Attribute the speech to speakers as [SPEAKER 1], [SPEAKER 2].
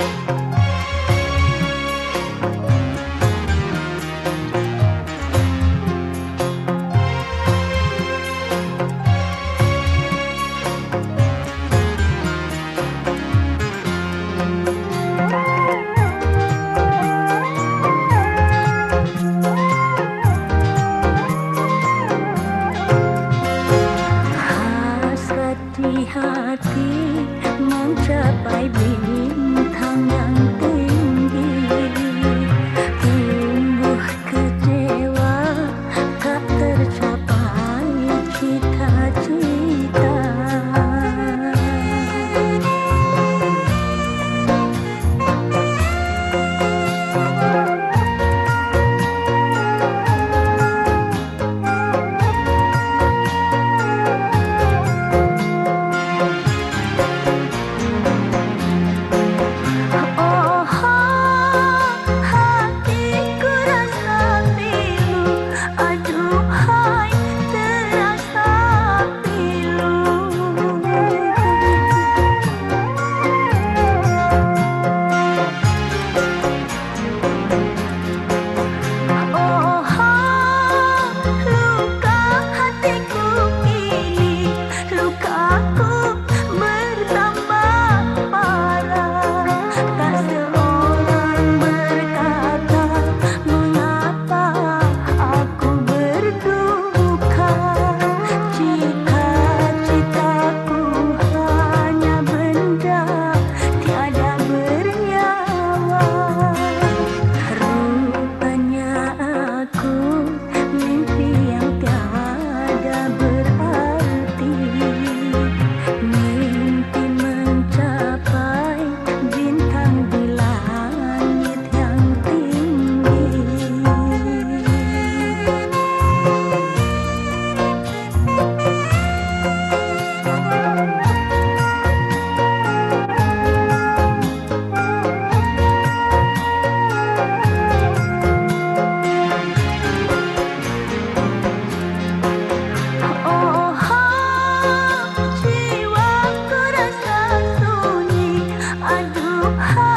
[SPEAKER 1] Bye. 啊。